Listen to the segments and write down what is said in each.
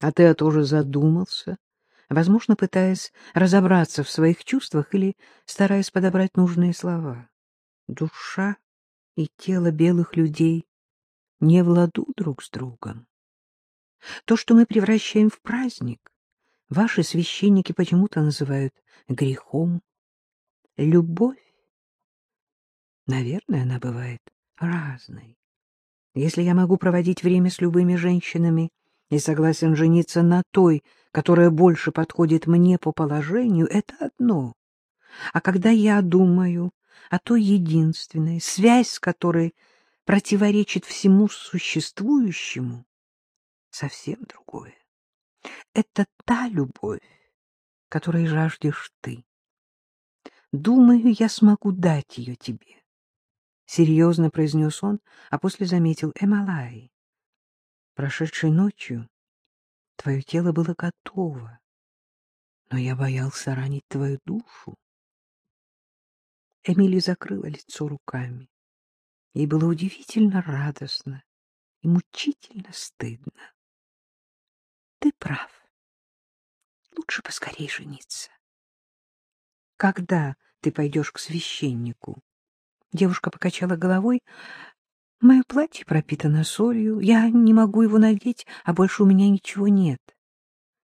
А ты тоже задумался, возможно, пытаясь разобраться в своих чувствах или стараясь подобрать нужные слова. Душа и тело белых людей не в ладу друг с другом. То, что мы превращаем в праздник, ваши священники почему-то называют грехом. Любовь, наверное, она бывает разной. Если я могу проводить время с любыми женщинами и согласен жениться на той, которая больше подходит мне по положению, это одно. А когда я думаю о той единственной, связь с которой противоречит всему существующему, совсем другое. Это та любовь, которой жаждешь ты. Думаю, я смогу дать ее тебе. — серьезно произнес он, а после заметил Эмалай. Прошедшей ночью твое тело было готово, но я боялся ранить твою душу. Эмили закрыла лицо руками. Ей было удивительно радостно и мучительно стыдно. Ты прав. Лучше поскорей жениться. Когда ты пойдешь к священнику? Девушка покачала головой. Мое платье пропитано солью. Я не могу его надеть, а больше у меня ничего нет.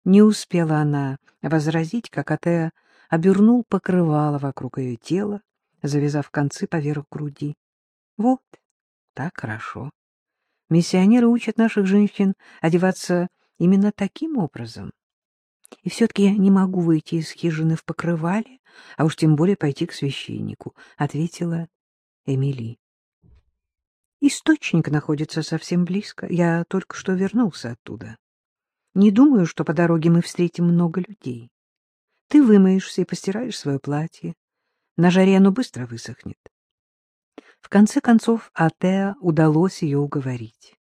Не успела она возразить, как Атеа обернул покрывало вокруг ее тела, завязав концы поверх груди. Вот, так хорошо. Миссионеры учат наших женщин одеваться именно таким образом. И все-таки я не могу выйти из хижины в покрывале, а уж тем более пойти к священнику, — ответила Эмили. Источник находится совсем близко. Я только что вернулся оттуда. Не думаю, что по дороге мы встретим много людей. Ты вымоешься и постираешь свое платье. На жаре оно быстро высохнет. В конце концов, Атеа удалось ее уговорить.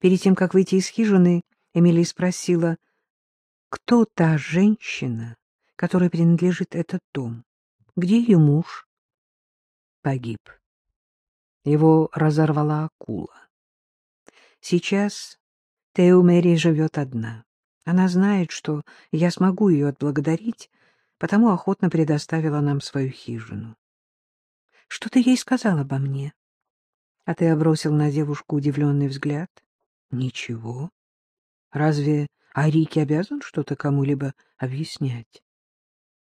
Перед тем, как выйти из хижины, Эмили спросила, кто та женщина, которой принадлежит этот дом? Где ее муж? Погиб. Его разорвала акула. Сейчас Теумери живет одна. Она знает, что я смогу ее отблагодарить, потому охотно предоставила нам свою хижину. — Что ты ей сказал обо мне? А ты обросил на девушку удивленный взгляд. — Ничего. Разве Арики обязан что-то кому-либо объяснять?